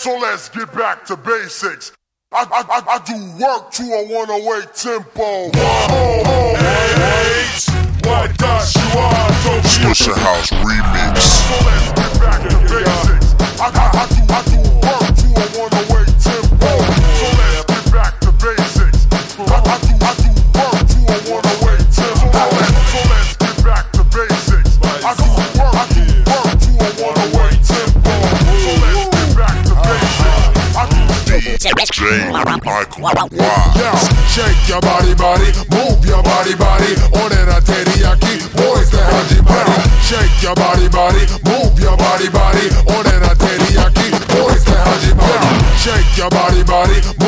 So let's get back to basics. I, I, I, I do work to a one-away tempo. H, what does you are? Don't Swishahouse remix. So let's get back to basics. I, I, I do I do work. Shake your body, body, move your body, body. Order teriyaki, boys the haji body. Shake your body, body, move your body, body. Order teriyaki, boys the haji body. Shake your body, body.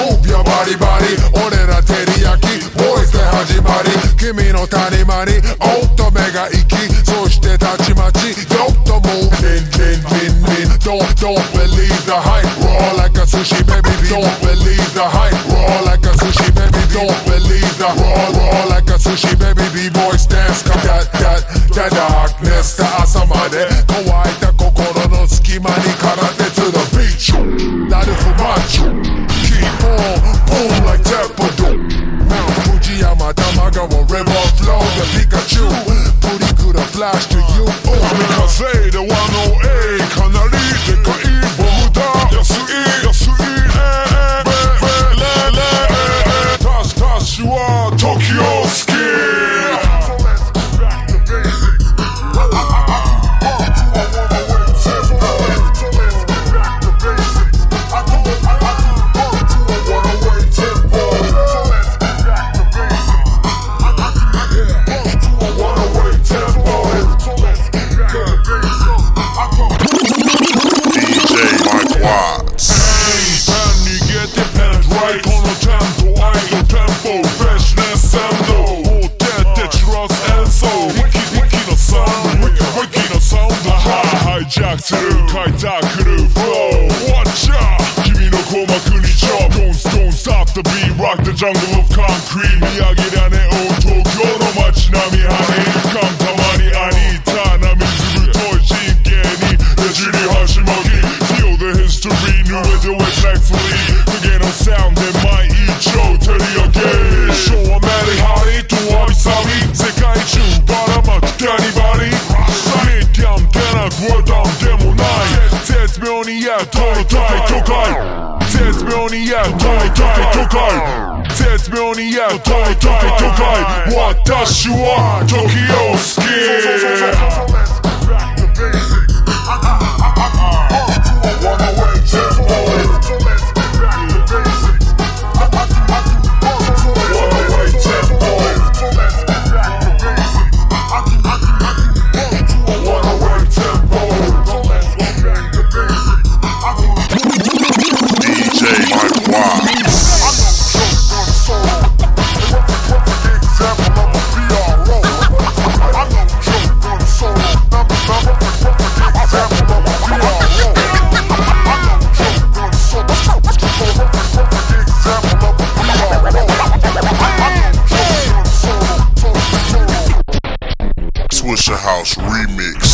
Canada flow. Watch out, Kimi no Koma Don't, don't stop the beat, rock the jungle of concrete. Miyagi-dane o oh, Tokyo no machinami hane. tokaj, tokaj, tokaj Cec me oni je, tokaj, tokaj, tokaj Watashiwa tokijoski Tokijoski House Remix.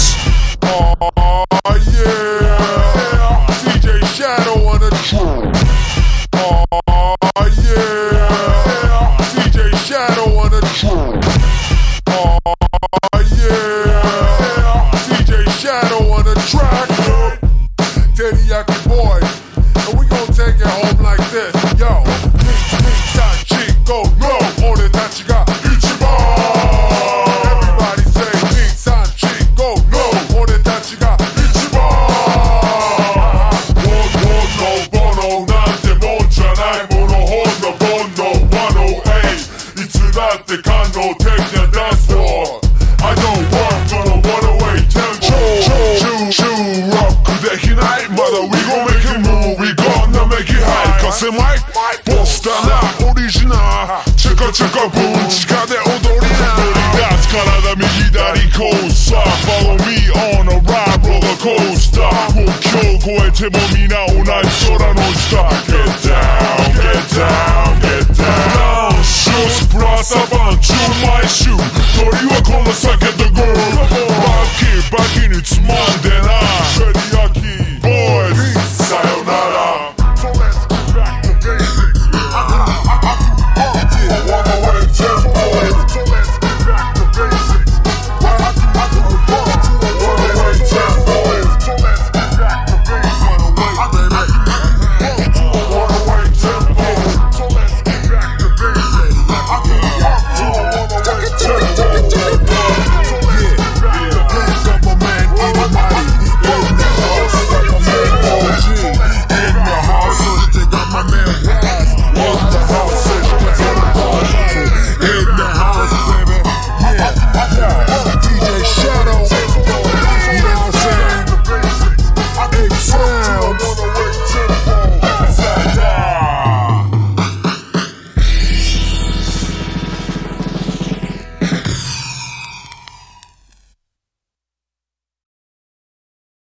inside the condo, take your dance floor. I don't work on a one-away tempo. choo choo chew, rock, kudeki night, mother. We gon' make it move, we gonna make it high. Cause it might, post a na, original. Chicka, chicka, boom, chicka de odorina. 体右左コースター Follow me on a ride roller coaster 目標超えても皆同じ空の下 savant, chew my shoe?